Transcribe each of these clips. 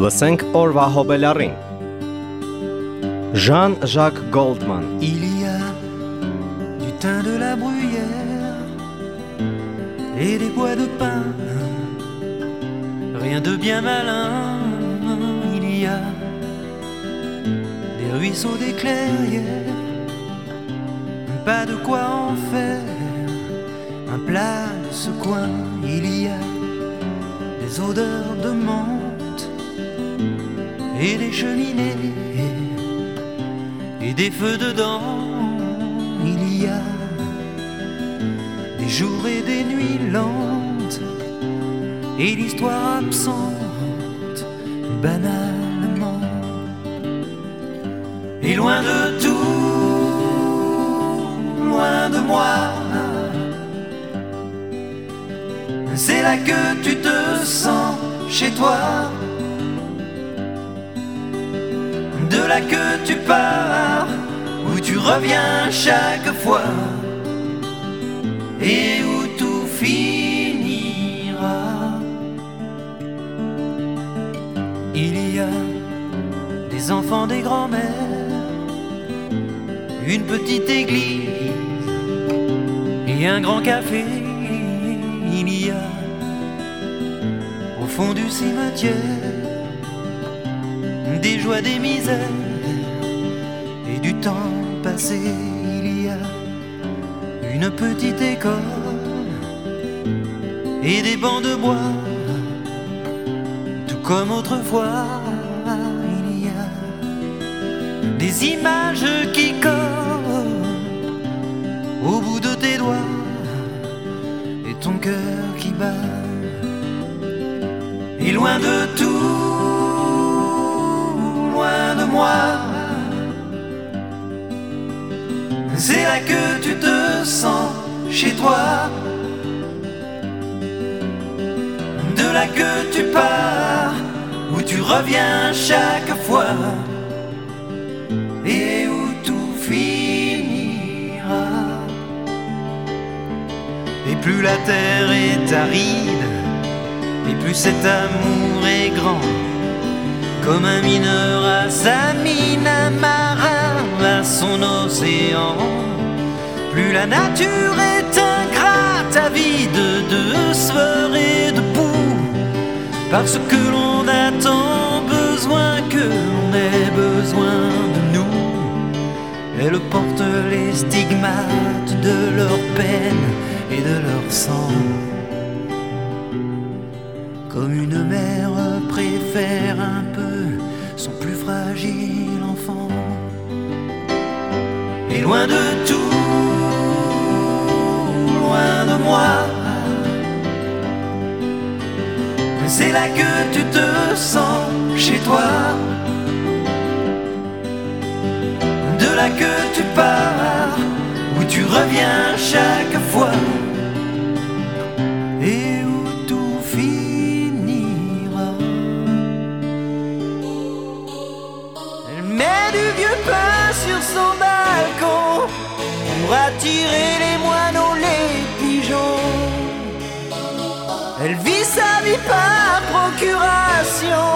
Լսենք օրվա հոբելարին։ Jean-Jacques Goldman Il y a du thym de la bruyère et des bois de pin. Rien de bien malin, il y a des ruisseaux, des clairières, pas de quoi en faire un plat de ce coin. Il y a des odeurs de menthe et des cheminées et des feux dedans. Il y a des jours et des nuits lentes et l'histoire absente banalement. Et loin de tout, loin de moi, c'est là que tu te sens chez toi. De là que tu pars, où tu reviens chaque fois, et où tout finira. Il y a des enfants, des grands-mères, une petite église et un grand café. Il y a au fond du cimetière des joies, des misères et du temps passé. Il y a une petite école et des bancs de bois, tout comme autrefois. Il y a des images qui collent au bout de tes doigts et ton cœur qui bat. Et loin de tout, de moi, c'est là que tu te sens chez toi. De là que tu pars, où tu reviens chaque fois, et où tout finira. Et plus la terre est aride, et plus cet amour est grand. Comme un mineur à sa mine, un marin à son océan. Plus la nature est ingrate, avide de sueur et de boue. Parce que l'on a tant besoin que l'on ait besoin de nous. Elle porte les stigmates de leur peine et de leur sang. Comme une mère préfère un son plus fragile enfant. Et loin de tout, loin de moi, c'est là que tu te sens chez toi. De là que tu pars, où tu reviens chaque fois. Son balcon pour attirer les moineaux, les pigeons. Elle vit sa vie par procuration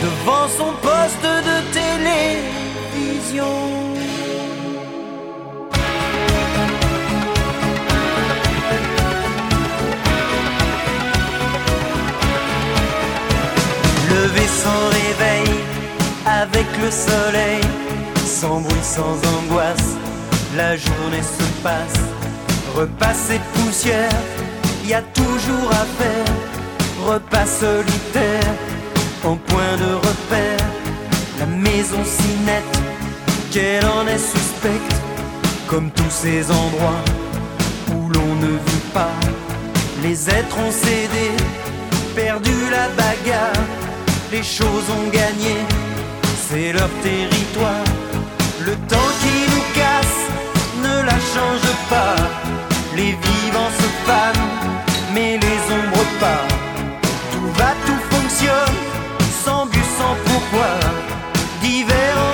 devant son poste de télévision. Levé sans réveil, avec le soleil, sans bruit, sans angoisse, la journée se passe. Repasse et poussière, y a toujours à faire. Repas solitaire, en point de repère. La maison si nette, qu'elle en est suspecte. Comme tous ces endroits où l'on ne vit pas. Les êtres ont cédé, perdu la bagarre. Les choses ont gagné, c'est leur territoire. Le temps qui nous casse ne la change pas. Les vivants se fanent, mais les ombres pas. Tout va, tout fonctionne, sans but, sans pourquoi. D'hiver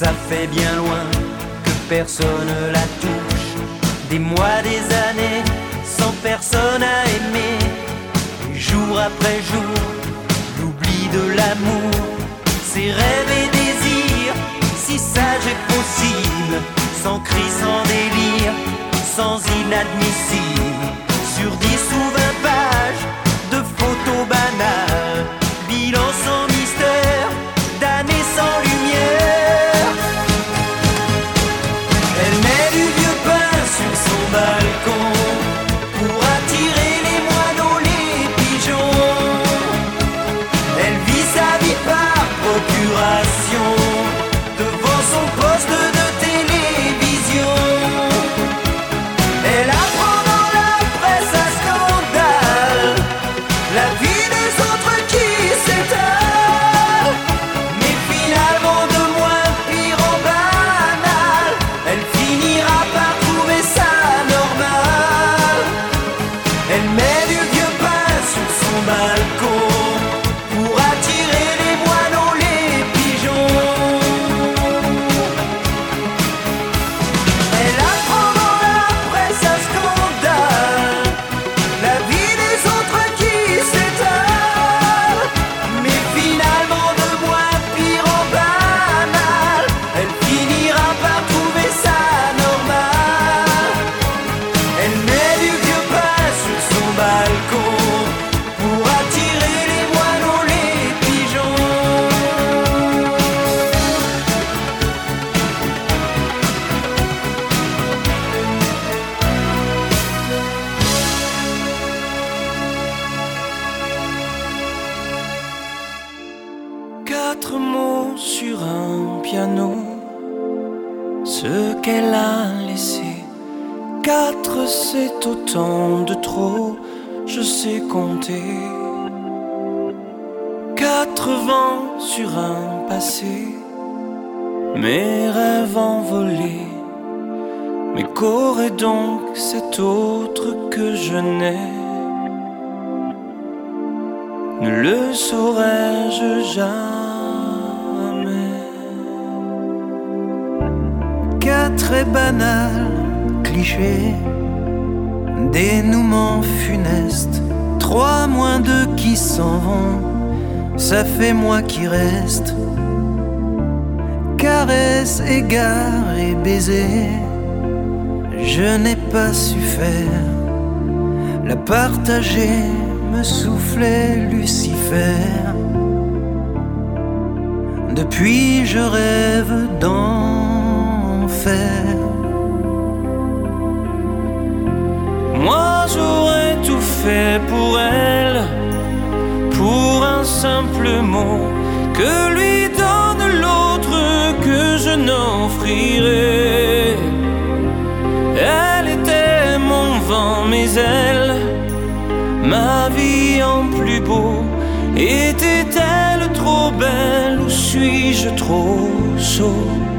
ça fait bien loin que personne la touche. Des mois, des années, sans personne à aimer, jour après jour, l'oubli de l'amour, ses rêves et désirs, si sage et possible, sans cri, sans délire, sans inadmissible, sur dix ou Sur un piano, ce qu'elle a laissé. Quatre, c'est autant de trop, je sais compter. Quatre vents sur un passé, mes rêves envolés. Mais qu'aurait donc cet autre que je n'ai? Ne le saurais-je jamais? Est banal, cliché, dénouement funeste. Trois moins deux qui s'en vont, ça fait moi qui reste. Caresse, égard et baiser, je n'ai pas su faire. La partager me soufflait Lucifer. Depuis je rêve Moi j'aurais tout fait pour elle, pour un simple mot que lui donne l'autre que je n'offrirai. Elle était mon vent, mes ailes, ma vie en plus beau. Était-elle trop belle ou suis-je trop sot?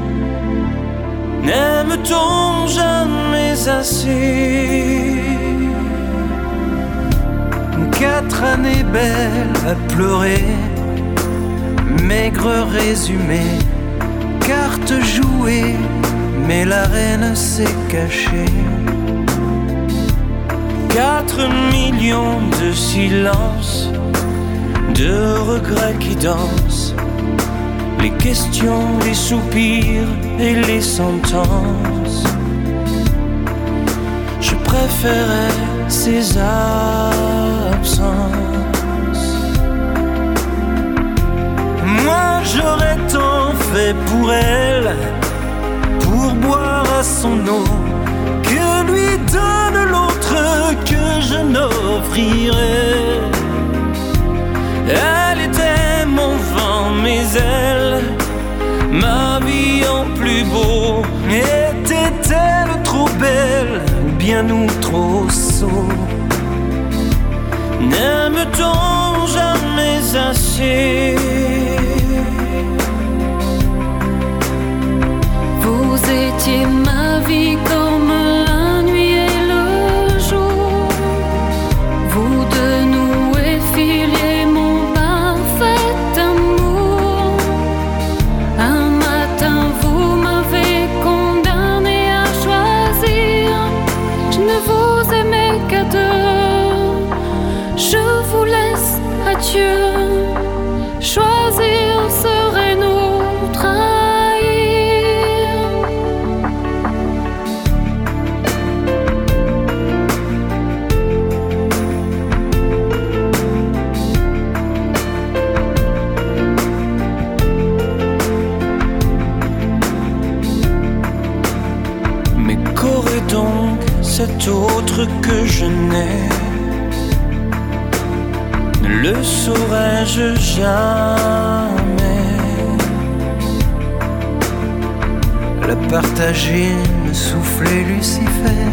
N'aime-t-on jamais assez Quatre années belles à pleurer, maigre résumé, carte jouée, mais la reine s'est cachée. Quatre millions de silences, de regrets qui dansent, les questions, les soupirs et les sentences. Je préférais ces absences. Moi j'aurais tant fait pour elle, pour boire à son eau, que lui donne l'autre que je n'offrirai. Elle était mes ailes, ma vie en plus beau. Était-elle trop belle ou bien nous trop sots N'aime-t-on jamais assez autre que je n'ai Ne le saurais-je jamais. Le partager, me souffler Lucifer.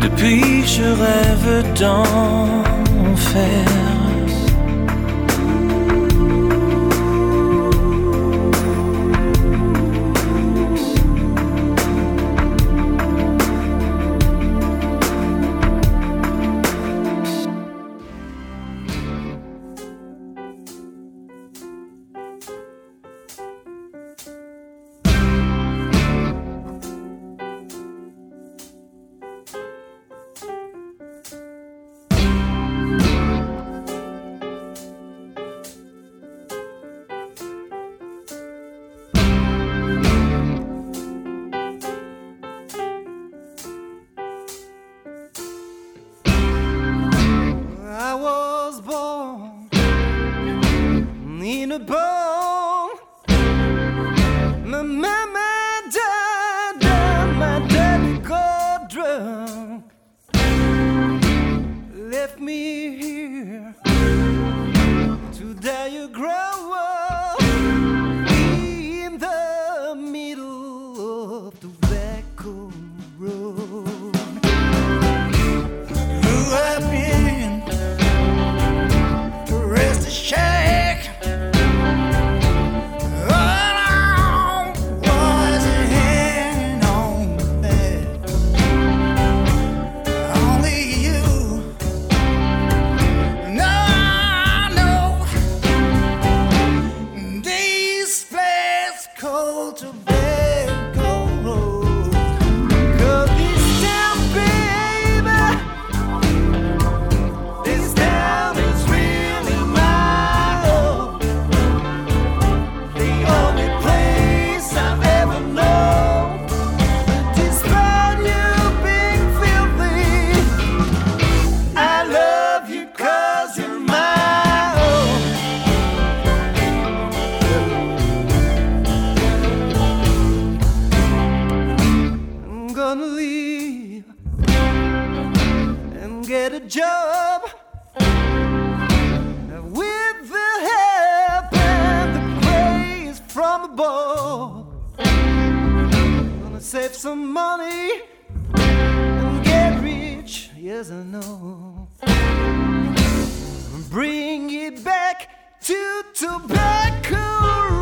Depuis je rêve d'enfer. me save some money and get rich. Yes, I know. Bring it back to tobacco.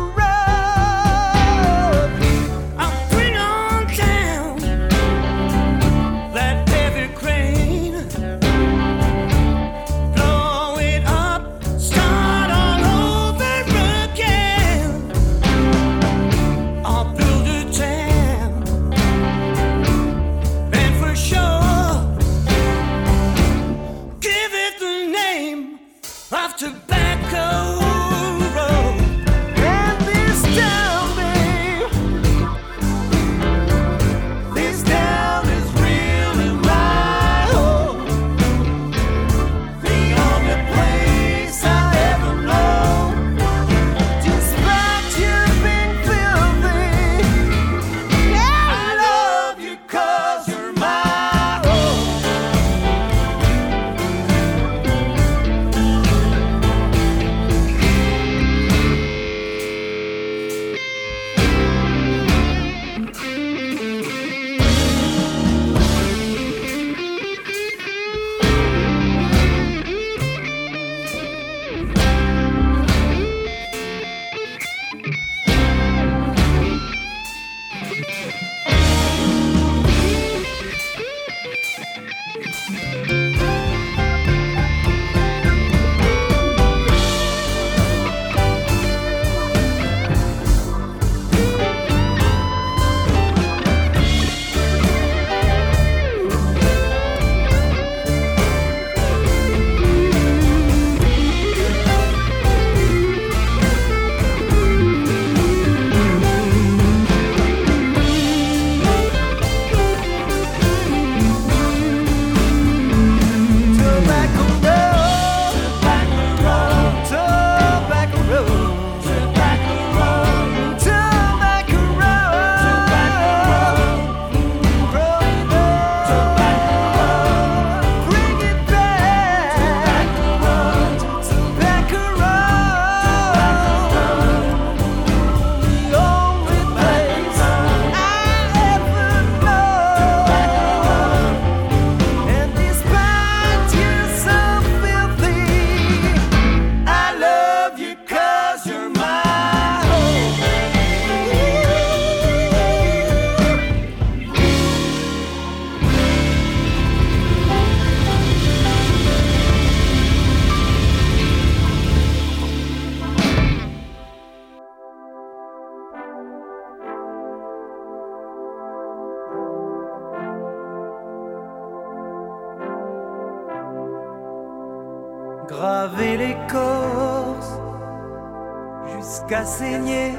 Jusqu'à saigner,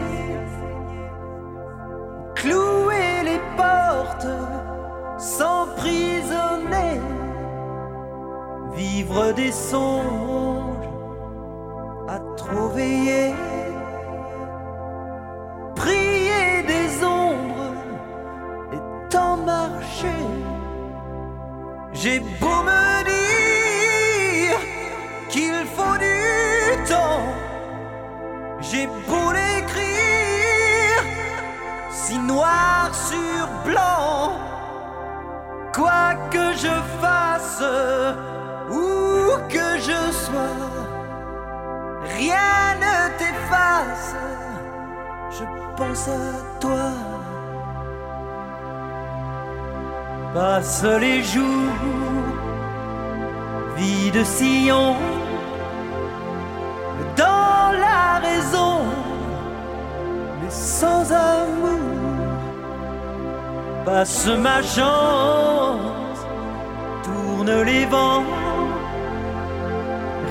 clouer les portes, s'emprisonner, vivre des songes à trop veiller. Prier des ombres et tant marcher. J'ai beau me pense à toi. Passe les jours, vie de sillon, dans la raison, mais sans amour. Passe ma chance, tourne les vents,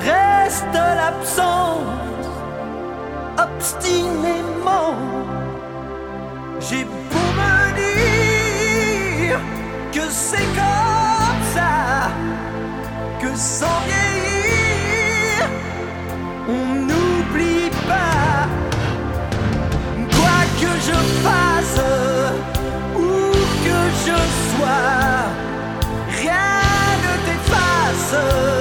reste l'absence, obstinément. J'ai beau me dire que c'est comme ça, que sans vieillir, on n'oublie pas. Quoi que je fasse, où que je sois, rien ne t'efface.